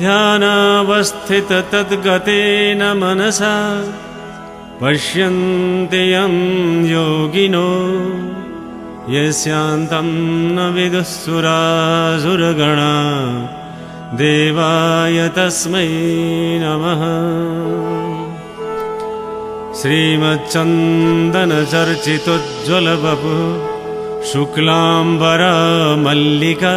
ध्यानावस्थिततद्गतेन मनसा पश्यन्ति यं योगिनो यस्यान्तं न विदुःसुरासुरगणा देवाय तस्मै नमः। श्रीमच्चन्दनचर्चितोज्ज्वलवपु शुक्लाम्बरा मल्लिका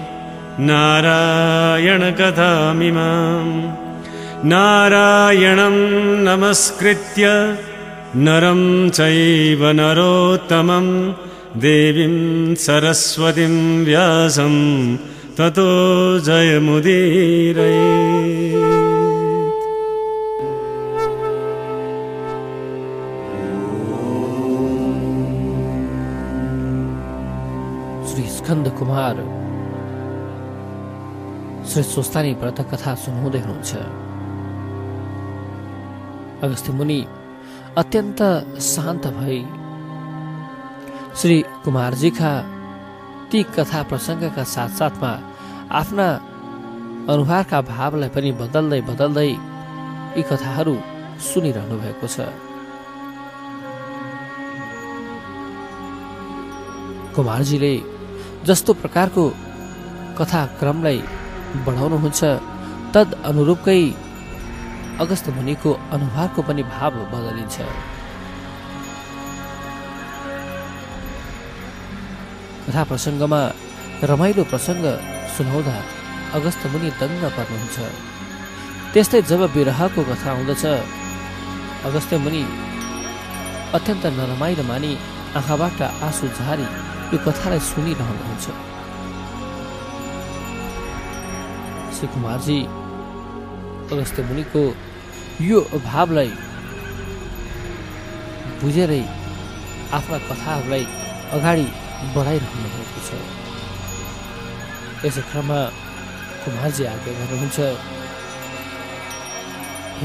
नारायणकथामिमाम् नारायणं नमस्कृत्य नरं चैव नरोत्तमं। देवीं सरस्वतीं व्यासं ततो जयमुदीरये। श्री स्कन्द कुमार श्री स्वस्तानी व्रत कथा सुनाउँदै हुनुहुन्छ अगस्त्य मुनि अत्यन्त शान्त भई श्री कुमारजीका ती कथा प्रसङ्गका साथसाथमा आफ्ना अनुहारका भावलाई पनि बदल्दै बदल्दै यी कथाहरू सुनिरहनु भएको छ कुमारजीले जस्तो प्रकारको कथाक्रमलाई बढाउनुहुन्छ तद अनुरूपकै अगस्त मुनिको अनुहारको पनि भाव बदलिन्छ। कथा प्रसङ्गमा रमाइलो प्रसङ्ग सुनाउँदा अगस्त मुनि दङ्ग पर्नुहुन्छ। त्यस्तै जब विरहको कथा आउँदछ अगस्त्य मुनि अत्यन्त नरमाइलो मानि आँखाबाट आँसु झारी यो कथालाई सुनिरहनुहुन्छ। श्री कुमारजी अगस्त्य मुनिको यो भावलाई बुझेरै आफ्ना कथाहरूलाई अगाडि बढाइरहनु भएको छ। यसै क्रममा कुमारजी आज्ञा गर्नुहुन्छ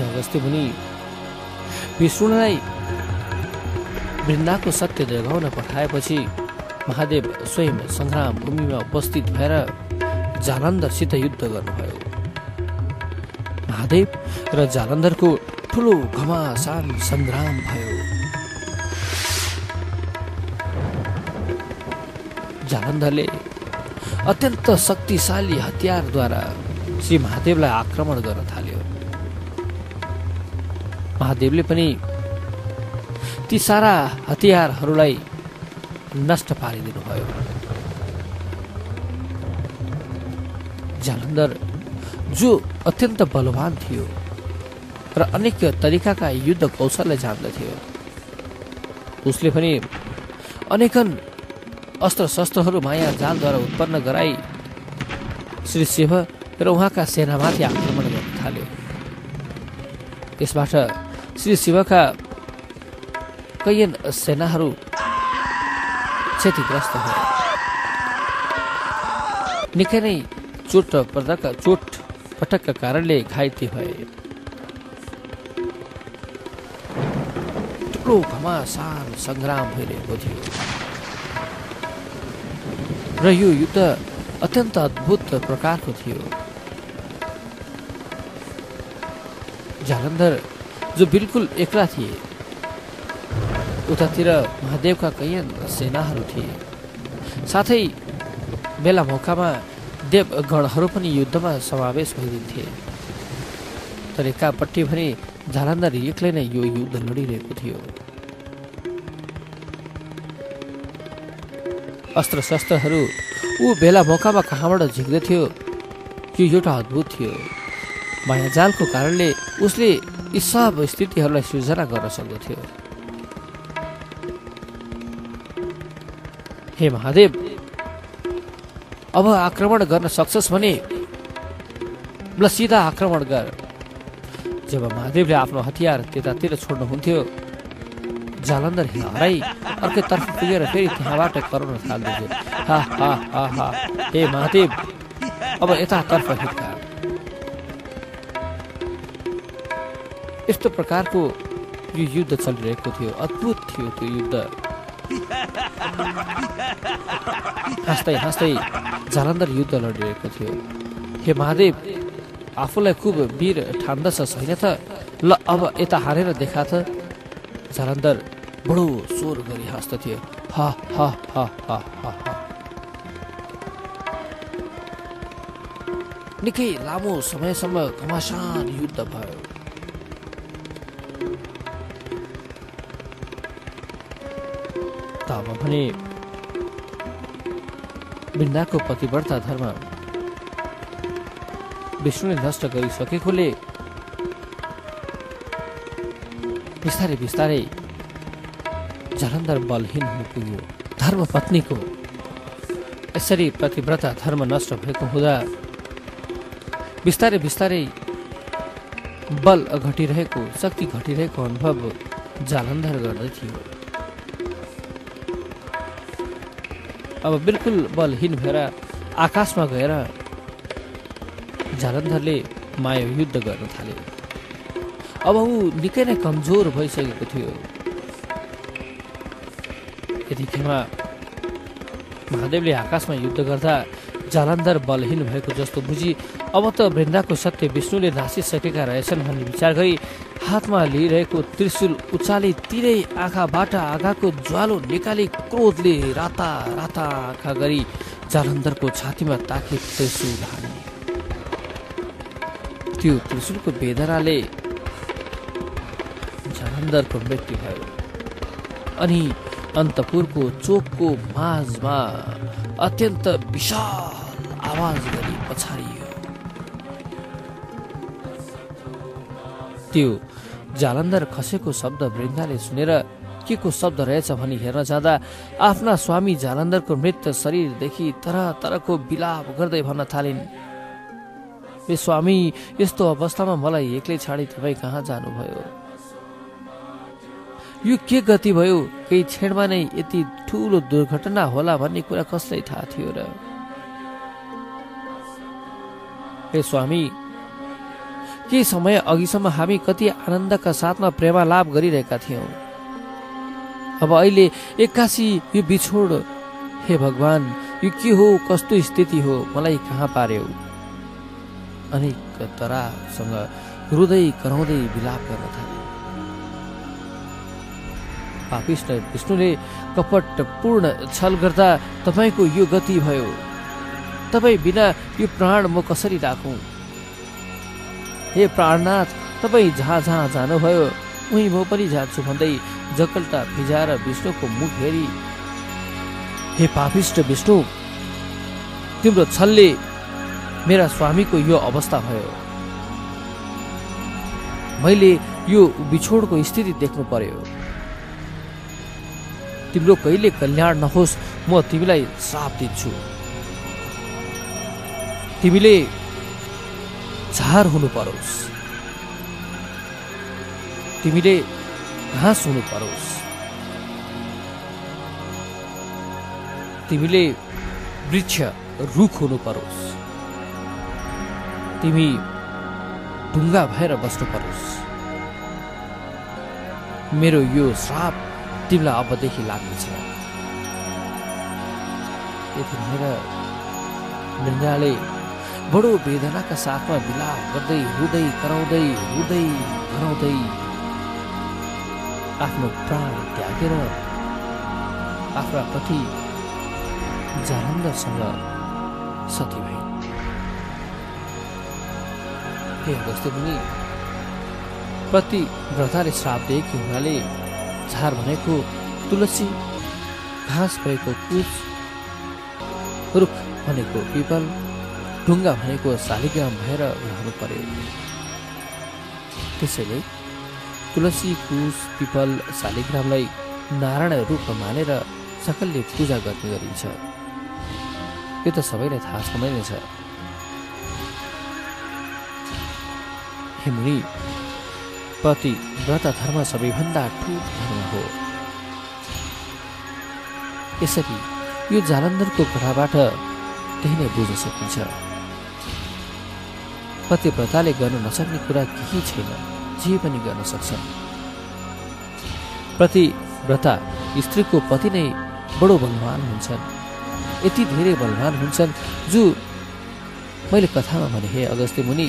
अगस्त्य मुनि विष्णुलाई वृन्दाको सत्य जगाउन पठाएपछि महादेव स्वयं सङ्ग्राम भूमिमा उपस्थित भएर जालन्धरसित युद्ध गर्नुभयो। महादेव र जालन्धरको ठुलो घमासान सङ्ग्राम भयो। जालन्धरले अत्यन्त शक्तिशाली हतियारद्वारा श्री महादेवलाई आक्रमण गर्न थाल्यो। महादेवले पनि ती सारा हतियारहरूलाई नष्ट पारिदिनु जालन्धर जो अत्यन्त बलवान थियो र अनेक तरिकाका युद्ध कौशललाई जान्दथ्यो उसले पनि अनेकन अस्त्र शस्त्रहरू माया जालद्वारा उत्पन्न गराई श्री शिव र उहाँका सेनामाथि आक्रमण गर्न थाल्यो। त्यसबाट श्री शिवका कैयन सेनाहरू क्षतिग्रस्त भए। निकै नै चोट पर्दाका चोट पटकका कारणले घाइते भए। ठुलो घमासान सङ्ग्राम भइरहेको थियो। र यो युद्ध अत्यन्त अद्भुत प्रकारको थियो। जालन्धर जो बिल्कुल एक्ला थिए उतातिर महादेवका कैयन सेनाहरू थिए। साथै बेला मौकामा देवगणहरू पनि युद्धमा समावेश भइदिन्थे। तर एकापट्टि भने जालन्धर एक्लै नै यो युद्ध लडिरहेको थियो। अस्त्र शस्त्रहरू ऊ बेला मौकामा कहाँबाट झिक्दथ्यो यो एउटा अद्भुत थियो। मायाजालको कारणले उसले यी सब स्थितिहरूलाई सृजना गर्न सक्दथ्यो। हे महादेव अब आक्रमण गर्न सक्छस् भने ल सिधा आक्रमण गर। जब महादेवले आफ्नो हतियार त्यतातिर छोड्नुहुन्थ्यो जालन्धर हराई अर्कैतर्फ पुगेर फेरि त्यहाँबाट कराउन थाल्दथ्यो। हा हा महादेव अब यतातर्फ हिर्का यस्तो प्रकारको यो युद्ध चलिरहेको थियो अद्भुत थियो त्यो युद्ध। हाँस्दै हाँस्दै जालन्धर युद्ध लडिरहेको थियो। हे महादेव आफूलाई खुब वीर ठान्दछ छैन त? ल अब यता हारेर देखा त। जालन्धर बडो स्वर गरी हाँस्दथ्यो हा हा हा हा हा। निकै लामो समयसम्म घमासान युद्ध भयो। तब भने वृन्दाको पतिव्रता धर्म विष्णुले नष्ट गरिसकेकोले बिस्तारै बिस्तारै जलन्धर बलहीन हुन पुग्यो। धर्म पत्नीको यसरी पतिव्रता धर्म नष्ट भएको हुँदा बिस्तारै बिस्तारै बल घटिरहेको शक्ति घटिरहेको अनुभव जालन्धर गर्दै थियो। अब बिल्कुल बलहीन भएर आकाशमा गएर जालन्धरले माया युद्ध गर्न थाल्यो अब ऊ निकै नै कमजोर भइसकेको थियो। यतिखेरमा महादेवले आकाशमा युद्ध गर्दा जालन्धर बलहीन भएको जस्तो बुझी अब त वृन्दाको सत्य विष्णुले नासिसकेका रहेछन् भन्ने विचार गरी हातमा लिइरहेको त्रिशूल उचाली तिरै आँखाबाट आँखाको ज्वालो निकाली क्रोधले राता राता आँखा गरी जालन्धरको छातीमा ताके त्रिशूल हाने। त्यो त्रिशूलको वेदनाले जालन्धरको मृत्यु भयो। अनि अन्तपुरको चोकको माझमा अत्यन्त विशाल आवाज गरी पछारियो। त्यो जालन्धर खसेको शब्द वृन्दाले सुनेर के को शब्द रहेछ भनी हेर्न जाँदा आफ्ना स्वामी जालन्धरको मृत शरीरदेखि तरह तरहको विलाप गर्दै भन्न थालिन्। ए स्वामी यस्तो अवस्थामा मलाई एक्लै छाडी तपाईँ कहाँ जानुभयो? यो के गति भयो? केही क्षणमा नै यति ठुलो दुर्घटना होला भन्ने कुरा कसलाई थाहा थियो र? हे स्वामी के समय अघिसम्म हामी कति आनन्दका साथमा प्रेमालाप गरिरहेका थियौँ। अब अहिले एक्कासी यो बिछोड हे भगवान यो के हो कस्तो स्थिति हो मलाई कहाँ पार्यो? अनेक तरासँग रुँदै कराउँदै विलाप गर्न थाले। पापिष्ट विष्णुले कपट पूर्ण छल गर्दा तपाईँको यो गति भयो। तपाईँ बिना यो प्राण म कसरी राखौँ? हे प्राणनाथ तपाईँ जहाँ जहाँ जानुभयो। उहीँ म पनि जान्छु भन्दै जकल्टा फिजाएर विष्णुको मुख हेरी। हे पापिष्ट विष्णु तिम्रो छलले मेरा स्वामीको यो अवस्था भयो। मैले यो बिछोडको स्थिति देख्नु पर्यो। तिम्रो कहिले कल्याण नहोस् म तिमीलाई श्राप दिन्छु। तिमीले झार हुनु परोस्। तिमीले घाँस हुनु परोस्। तिमीले वृक्ष रुख हुनु परोस्। तिमी ढुङ्गा भएर बस्नु परोस्। मेरो यो श्राप तिमीलाई अबदेखि लाग्नेछ भनेर मृङ्गाले बडो वेदनाका साथमा विलाप गर्दै रुँदै कराउँदै रुँदै कराउँदै आफ्नो प्राण त्यागेर आफ्ना पति जालन्धरसँग सती भई हे अगस्त्य मुनि प्रति व्रताले श्राप दिएकी हुनाले झार भनेको तुलसी घाँस भएको कुच रुख भनेको पिपल ढुङ्गा भनेको शालिग्राम भएर रहनु पर्यो। त्यसैले तुलसी कुश पिपल शालिग्रामलाई नारायण रूपमा मानेर सकलले पूजा गर्ने गरिन्छ। यो त सबैलाई थाहा छँदै नै छ। हे मुनि पति व्रत धर्म सबैभन्दा ठुलो धर्म हो। यसरी यो जालन्धरको कथाबाट त्यही नै बुझ्न सकिन्छ। पतिव्रताले गर्न नसक्ने कुरा केही छैन जे पनि गर्न सक्छन् प्रतिव्रता स्त्रीको पति नै बडो बलवान हुन्छन्। यति धेरै बलवान हुन्छन् जो मैले कथामा भने हे अगस्त्य मुनि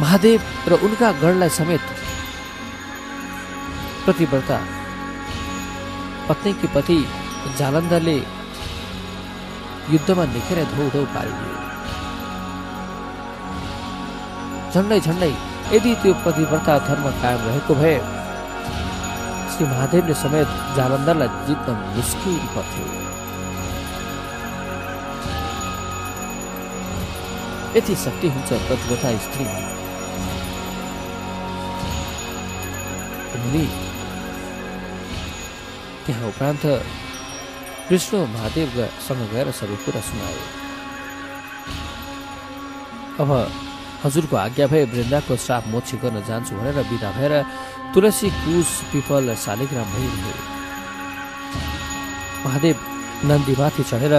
महादेव र उनका गणलाई समेत प्रतिव्रता पत्नीकी पति जालन्धरले युद्धमा निखेर धौ धौ झन्डै झन्डै यदि त्यो प्रतिव्रता धर्म कायम रहेको भए श्री महादेवले समेत जालन्धरलाई जित्न मुस्किल पर्थ्यो। यति शक्ति हुन्छ प्रतिव्रता स्त्रीमा। मुनि त्यहाँ उपरान्त कृष्ण महादेवसँग गएर सबै कुरा सुनायो। अब हजुरको आज्ञा भए वृन्दाको श्राप मोक्ष गर्न जान्छु भनेर बिदा भएर तुलसी कुश पिपल शालिग्राम भइरहे महादेव नन्दीमाथि चढेर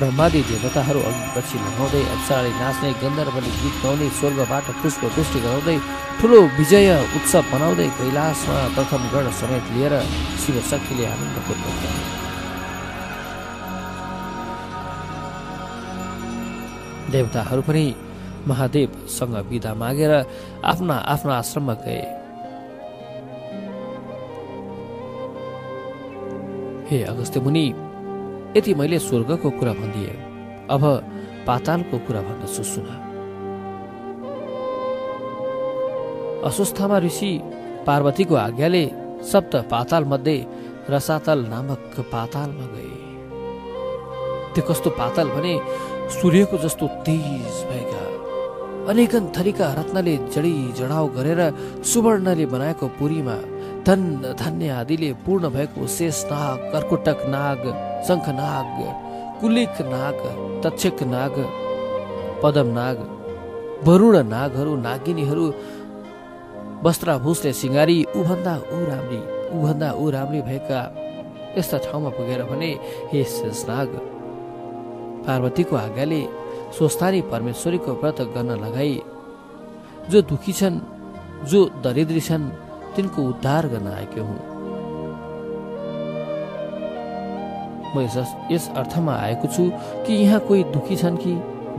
ब्रह्मादी देवताहरू अघि पछि लगाउँदै अप्सराले नाच्ने गन्धर्वले गीत गाउने स्वर्गबाट पुष्प पुष्टि गराउँदै ठुलो विजय उत्सव मनाउँदै कैलाशमा प्रथम गण समेत लिएर शिव शक्तिले आनन्दपूर्वक। देवताहरू पनि महादेवसँग विदा मागेर आफ्ना आफ्ना आश्रममा गए। हे अगस्त्य मुनि यति मैले स्वर्गको कुरा भनिदिए। अब पातालको कुरा भन्दछु सुन अस्वस्थमा ऋषि पार्वतीको आज्ञाले सप्त पाताल मध्ये रसातल नामक पातालमा गए। त्यो कस्तो पाताल भने सूर्यको जस्तो तेज भएका अनेकन थरीका रत्नले जडी जडाउ गरेर सुवर्णले बनाएको पुरीमा धन धान्य आदिले पूर्ण भएको शेष नाग कर्कुटक नाग शङ्ख नाग कुलिक नाग तक्षक नाग पदम नाग वरुण नागहरू नागिनीहरू वस्त्राभूषले सिँगारी उभन्दा ऊ राम्री उभन्दा ऊ राम्री भएका यस्ता ठाउँमा पुगेर भने हे शेषनाग पार्वतीको आज्ञाले स्वस्थानी परमेश्वरीको व्रत गर्न लगाई। जो दुखी छन् जो दरिद्री छन् तिनको उद्धार गर्न आएकी हुँ म यस अर्थमा आएको छु कि यहाँ कोही दुखी छन् कि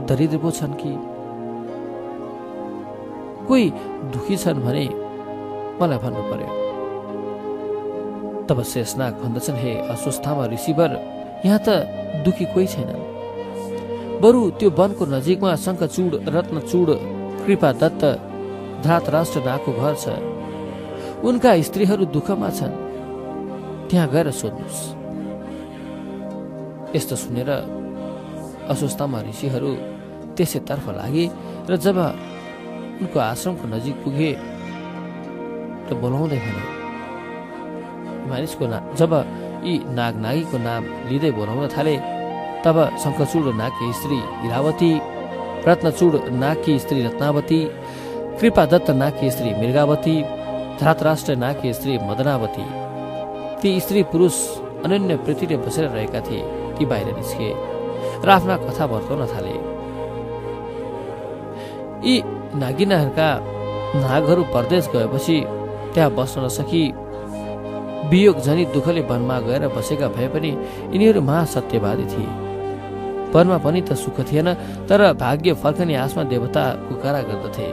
दरिद्र पो छन् कि? कोही दुखी छन् भने मलाई भन्नु पर्यो। तब शेषनाग भन्दछन् हे अस्वस्थामा ऋषिवर यहाँ त दुखी कोही छैनन्। बरु त्यो वनको नजिकमा शङ्खचूड रत्नचूड कृपा दत्त धरातराष्ट्र नागको घर छ। उनका स्त्रीहरू दुःखमा छन्। त्यहाँ गएर सोध्नुहोस्। यस्तो सुनेर अस्वस्थमा ऋषिहरू त्यसैतर्फ लागे र जब उनको आश्रमको नजिक पुगे र बोलाउँदै भने मानिसको नाम जब यी नाग नागीको नाम लिँदै बोलाउन थाले तब शङ्खचूड नागकी स्त्री इरावती रत्नचूड नागकी स्त्री रत्नावती कृपादत्त नागकी स्त्री मृगावती धरातराष्ट्र नागकी स्त्री मदनावती। ती स्त्री पुरुष अनन्य प्रीतिले बसेर रहेका थिए ती बाहिर निस्के। र आफ्ना कथा वर्ताउन थाले। यी नागिनाहरूका नागहरू परदेश गएपछि त्यहाँ बस्न नसकी वियोग जनित दुःखले वनमा गएर बसेका भए पनि यिनीहरू महासत्यवादी थिए। वनमा पनि त सुख थिएन तर भाग्य फर्कने आसमा देवता पुकारा गर्दथे।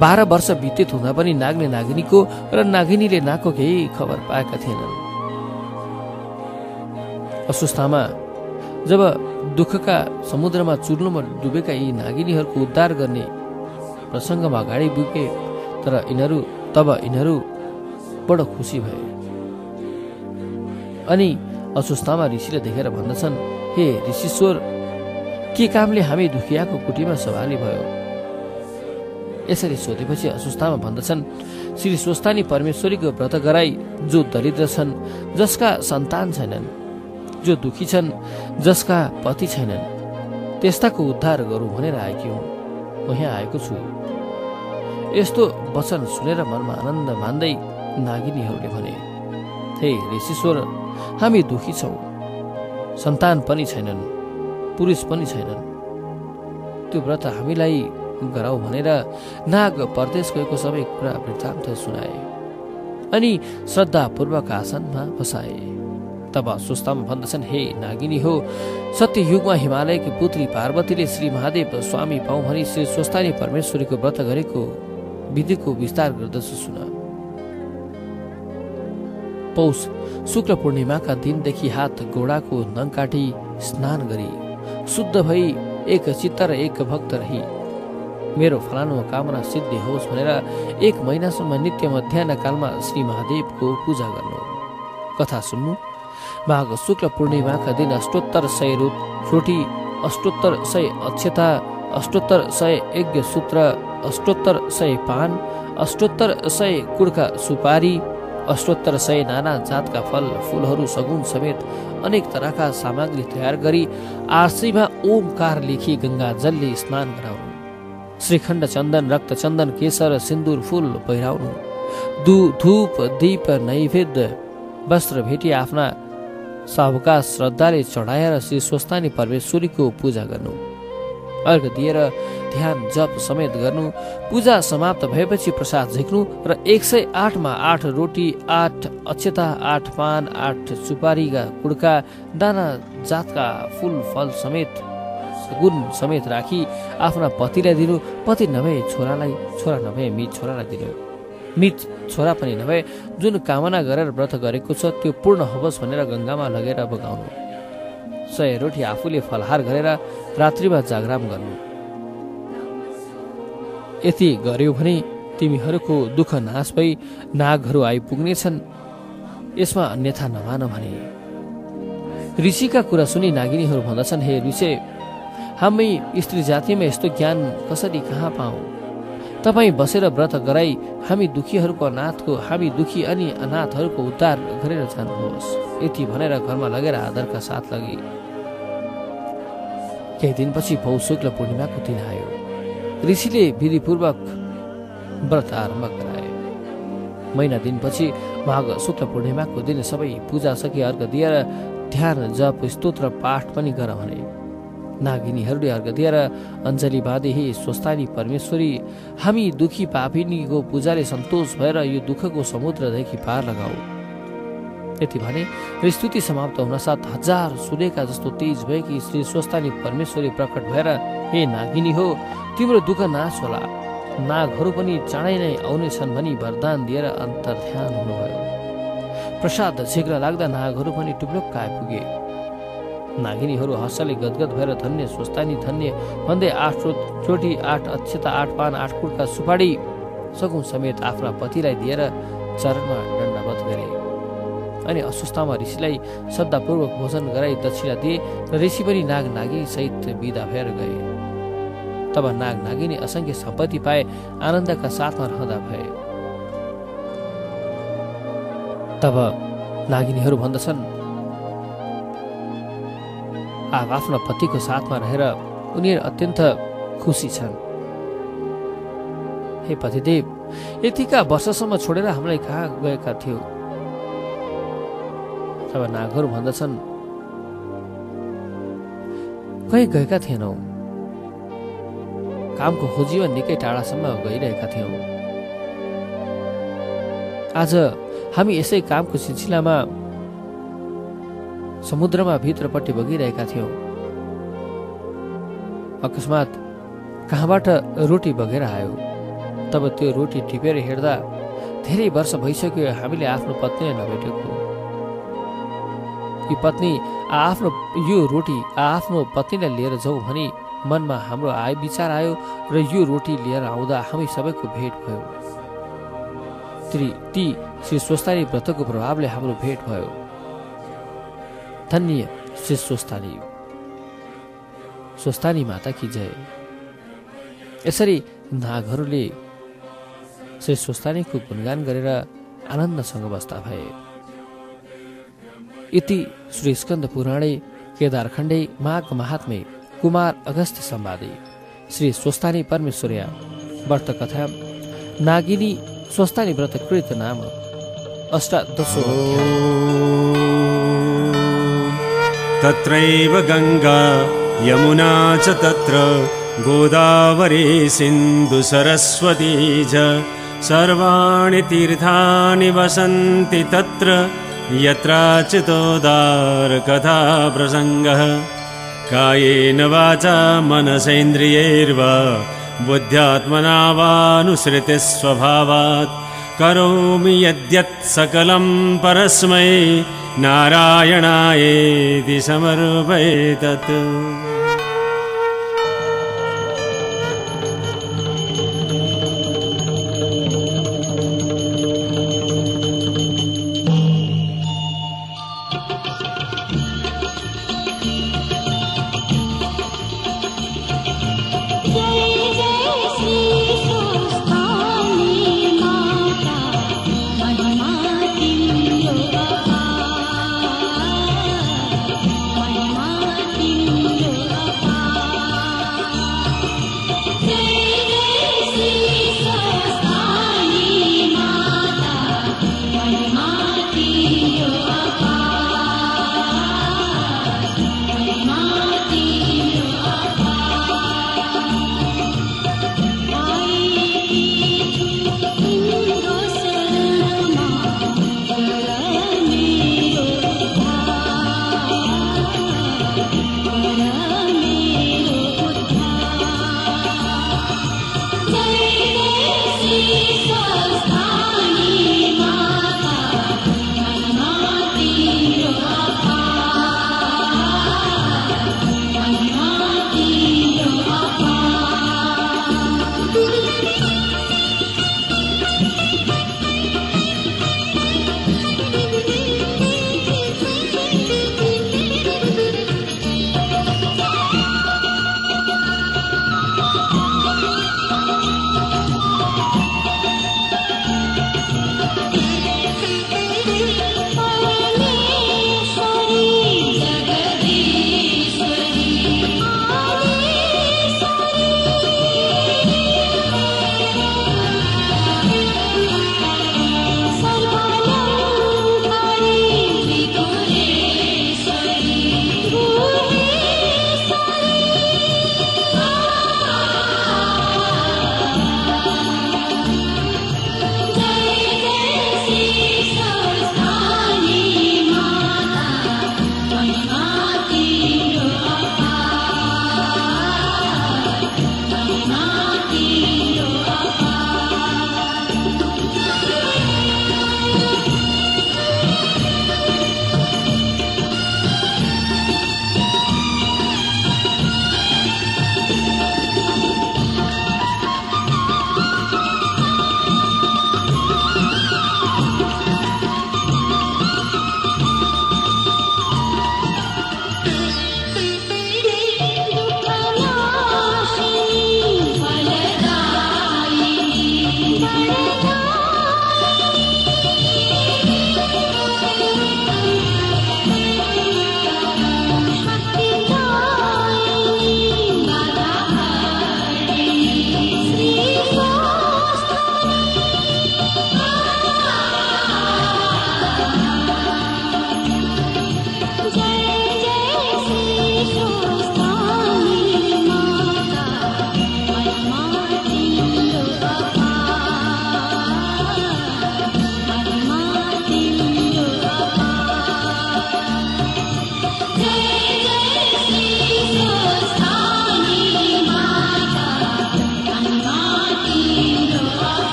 बाह्र वर्ष बितित हुँदा पनि नागले नागिनीको र नागिनीले नागको केही खबर पाएका थिएनन्। अस्वस्थामा जब दुःखका समुद्रमा चुर्नुमा डुबेका यी नागिनीहरूको उद्धार गर्ने प्रसङ्गमा अगाडि बुके तर यिनीहरू तब यिनीहरू बडो खुसी भए। अनि अस्वस्थामा ऋषिले देखेर भन्दछन् हे ऋषिश्वर के कामले हामी दुखियाको कुटीमा सवाली भयो? यसरी सोधेपछि अस्वस्थामा भन्दछन् श्री स्वस्थानी परमेश्वरीको व्रत गराई जो दरिद्र छन् जसका सन्तान छैनन् जो दुखी छन् जसका पति छैनन् त्यस्ताको उद्धार गरौँ भनेर आएकी हुँ। म यहाँ आएको छु। यस्तो वचन सुनेर मनमा आनन्द मान्दै नागिनीहरूले भने हे ऋषिश्वर हामी दुखी छौँ। सन्तान पनि छैनन् पुरुष पनि छैनन्। त्यो व्रत हामीलाई गराऊ भनेर नाग परदेश गएको सबै कुरा वृत्तान्त सुनाए अनि श्रद्धापूर्वक आसनमा बसाए। तब सुस्तामा भन्दछन् हे नागिनी हो सत्य युगमा हिमालयकी पुत्री पार्वतीले श्री महादेव स्वामी पाउँ भनी श्री स्वस्थानी परमेश्वरीको व्रत गरेको विधिको विस्तार गर्दछु सुन। पौष शुक्ल पूर्णिमाका दिनदेखि हात गोडाको नङ काटी स्नान गरी शुद्ध भई एक चित्त र एक भक्त रही। मेरो फलानु कामना सिद्धि होस् भनेर एक महिनासम्म नित्य मध्याह कालमा श्री महादेवको पूजा गर्नु। कथा सुन्नु। माघ शुक्ल पूर्णिमाका दिन अष्टोत्तर सय रोटी अष्टोत्तर सय अक्षता अष्टोत्तर सय यज्ञ सूत्र अष्टोत्तर सय पान अष्टोत्तर सय कुडका सुपारी अष्टोत्तर सय नाना जातका फल फुलहरू सगुन समेत अनेक तरहका सामग्री तयार गरी आरसीमा ओमकार लेखी गङ्गा जलले स्नान गराउनु। श्रीखण्ड चन्दन रक्त चन्दन केसर सिन्दुर फुल पहिराउनु। दु धूप दीप नैवेद्य वस्त्र भेटी आफ्ना सबका श्रद्धाले चढाएर श्री स्वस्थानी परमेश्वरीको पूजा गर्नु। अर्घ दिएर ध्यान जप समेत गर्नु पूजा समाप्त भएपछि प्रसाद झिक्नु र एक सय आठमा आठ रोटी आठ अक्षता आठ पान आठ सुपारीका कुड्का दाना जातका फुल फल समेत गुण समेत राखी आफ्ना पतिलाई दिनु। पति नभए छोरालाई छोरा नभए मित छोरालाई दिनु। मित छोरा पनि नभए जुन कामना गरेर व्रत गरेको छ त्यो पूर्ण होस् भनेर गङ्गामा लगेर बगाउनु। सय रोटी आफूले फलहार गरेर रात्रिमा जागराम गर्नु। यति गर्यो भने तिमीहरूको दुःख नाश भई नागहरू आइपुग्नेछन्। यसमा अन्यथा नमान भने। ऋषिका कुरा सुनि नागिनीहरू भन्दछन् हे ऋषि हामी स्त्री जातिमा यस्तो ज्ञान कसरी कहाँ पाऊ? तपाईँ बसेर व्रत गराई हामी दुखीहरूको अनाथको हामी दुखी अनि अनाथहरूको उद्धार गरेर जानुहोस्। यति भनेर घरमा लगेर आदरका साथ लगे। केही दिनपछि पौ शुक्ल पूर्णिमाको दिन आयो। ऋषिले विधिपूर्वक व्रत आरम्भ गराए। महिना दिनपछि माघ शुक्ल पूर्णिमाको दिन सबै पूजा सके अर्घ दिएर ध्यान जप स्तोत्र पाठ पनि गर भने। नागिनीहरूले अर्घ दिएर अञ्जली बाँधे हे स्वस्थानी परमेश्वरी हामी दुखी पापिनीको पूजाले सन्तोष भएर यो दुःखको समुद्रदेखि पार लगाऊ। यति भने स्तुति समाप्त हुन साथ हजार सुनेका जस्तो तेज भएकी श्री स्वस्थानी परमेश्वरी प्रकट भएर हे नागिनी हो तिम्रो दुःख नाश होला। नागहरू पनि चाँडै नै आउनेछन् भनी वरदान दिएर अन्तर्ध्यान हुनुभयो। प्रसाद शीघ्र लाग्दा नागहरू पनि टुप्लुक्क आइपुगे नागिनीहरू हर्षले गदगद भएर धन्य स्वस्थानी धन्य भन्दै आठ चोटी आठ अक्षता आठ पान आठ कुटका सुपाडी सगुन समेत आफ्ना पतिलाई दिएर चरणमा दण्डवत गरे। अनि अस्वस्थामा ऋषिलाई श्रद्धापूर्वक भोजन गराई दक्षिणा दिए र ऋषि पनि नाग नागिनी सहित विदा भएर गए। तब नाग नागिनी असङ्ख्य सम्पत्ति पाए आनन्दका साथमा रहँदा भए। तब नागिनीहरू भन्दछन्। आफ्ना पतिको साथमा रहेर उनीहरू अत्यन्त खुसी छन्। हे पतिदेव यतिका वर्षसम्म छोडेर हामीलाई कहाँ गएका थियो? तब नागहरू भन्दछन्। कहीँ गएका थिएनौ? कामको खोजीमा निकै टाढासम्म गइरहेका थियौँ। आज हामी यसै कामको सिलसिलामा समुद्रमा भित्रपट्टि बगिरहेका थियौँ। अकस्मात कहाँबाट रोटी बगेर आयो? तब त्यो रोटी टिपेर हेर्दा धेरै वर्ष भइसक्यो हामीले आफ्नो पत्नीलाई नभेटेको। यो पत्नी आफ्नो यो रोटी आफ्नो पत्नीलाई लिएर जाउँ भनी मनमा हाम्रो आय विचार आयो र यो रोटी लिएर आउँदा हामी सबैको भेट भयो। ती ती श्री स्वस्तानी व्रतको प्रभावले हाम्रो भेट भयो। धन्य श्री स्वस्तानी स्वस्तानी माता कि जय। यसरी नागहरूले श्री स्वस्तानीको गुणगान गरेर आनन्दसँग बस्दा भए। इति श्री स्कन्द पुराणे केदारखण्डे माघ महात्मे कुमार अगस्त्य सम्वादे श्री स्वस्तानी परमेश्वर्या, व्रतकथा, नागिनी स्वस्तानी व्रतकृत नाम, अष्टादशो तत्रैव गङ्गा यमुना च तत्र, गोदावरी सिन्धुसरस्वती च। सर्वाणि तीर्थानि वसन्ति तत्र। यत्राचितोदारकथा प्रसङ्गः कायेन वाचा मनसेन्द्रियैर्वा बुद्ध्यात्मना वानुसृतिस्वभावात्। करोमि यद्यत् सकलं परस्मै। नारायणायेति समर्पयेतत्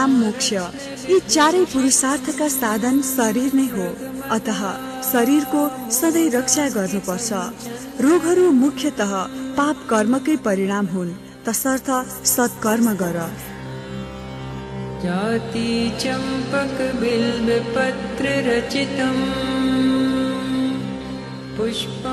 काम मोक्ष। यी चारै पुरुषार्थका साधन शरीर नै हो। अतः शरीरको सधैँ रक्षा गर्नुपर्छ। रोगहरू मुख्यतः पाप कर्मकै परिणाम हुन्। तसर्थ सत्कर्म गर। जाति चम्पकबिल्बपत्ररचितम् पुष्पं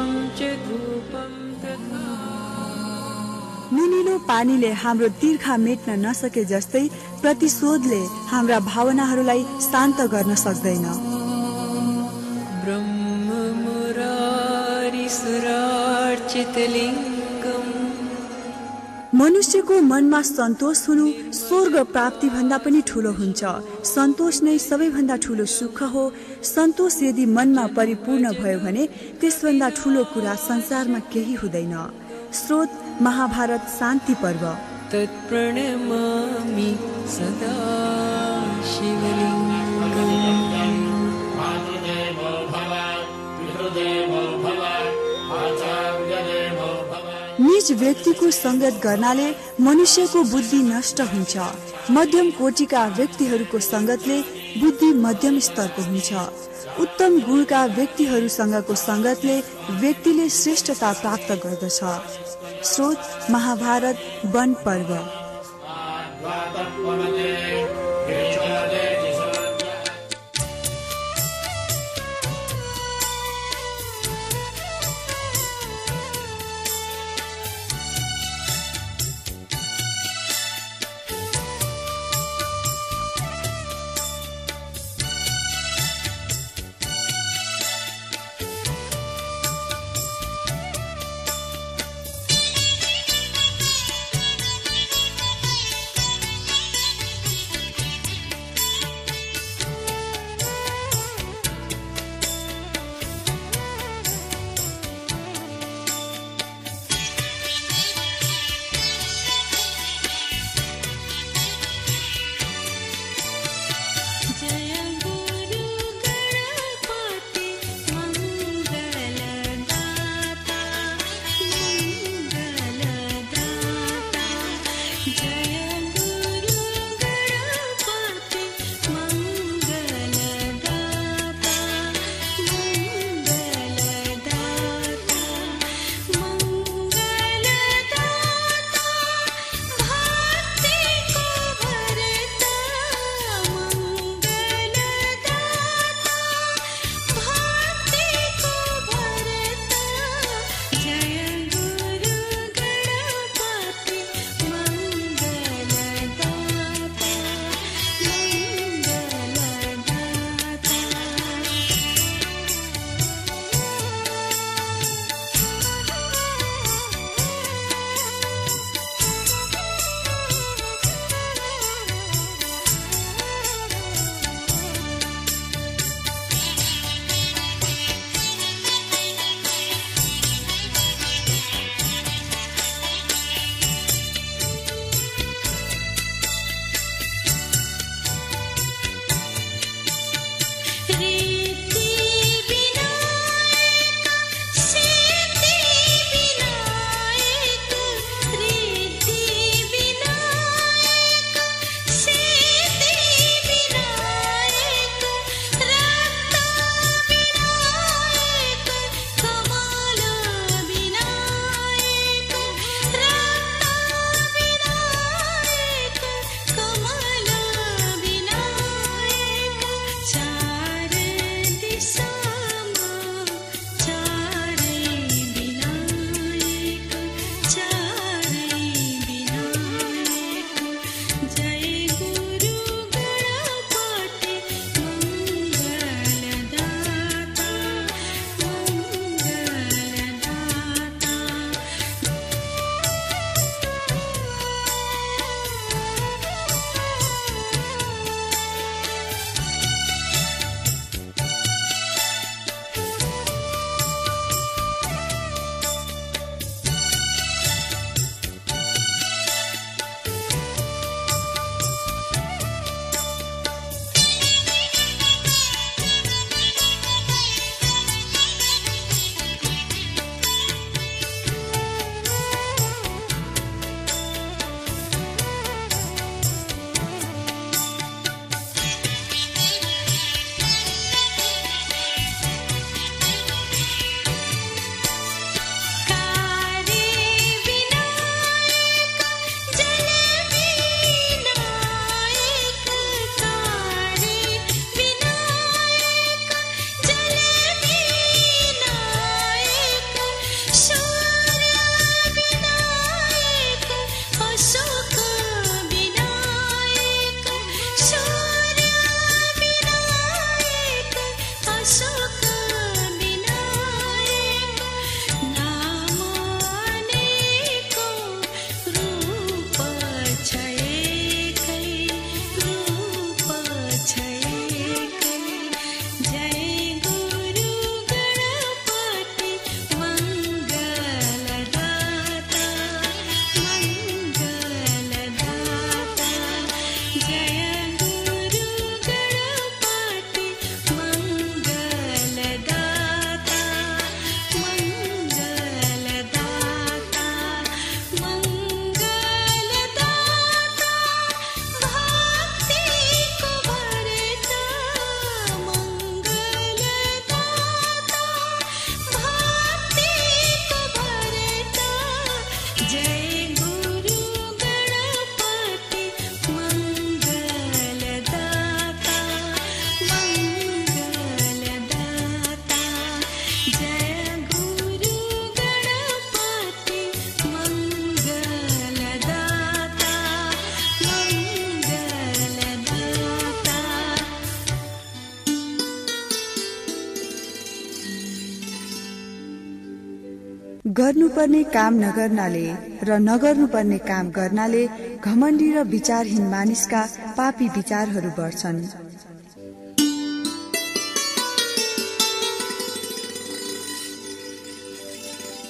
पानीले हाम्रो तिर्खा मेट्न नसके जस्तै प्रतिशोधले हाम्रा भावनाहरूलाई शान्त गर्न सक्दैन। मनुष्यको मनमा सन्तोष हुनु स्वर्ग प्राप्ति भन्दा पनि ठुलो हुन्छ। सन्तोष नै सबैभन्दा ठुलो सुख हो। सन्तोष यदि मनमा परिपूर्ण भयो भने त्यसभन्दा ठुलो कुरा संसारमा केही हुँदैन। स्रोत महाभारत शान्ति पर्व। तत्प्रणमामि सदा शिवलिङ्गम्। निज व्यक्तिको सङ्गत गर्नाले मनुष्यको बुद्धि नष्ट हुन्छ। मध्यम कोटिका व्यक्तिहरूको सङ्गतले बुद्धि मध्यम स्तरको हुन्छ। उत्तम गुणका व्यक्तिहरूसँगको सङ्गतले व्यक्तिले श्रेष्ठता प्राप्त गर्दछ। स्रोत महाभारत वन पर्व। गर्नुपर्ने काम नगर्नाले र नगर्नुपर्ने काम गर्नाले घमण्डी र विचारहीन मानिसका पापी विचारहरू बढ्छन्।